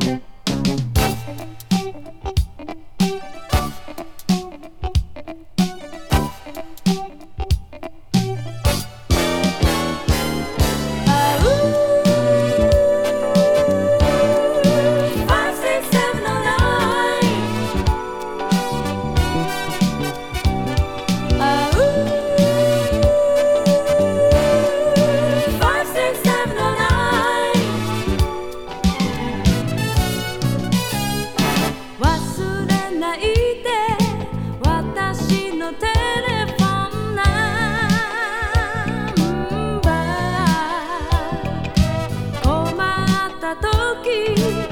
Thank you. you.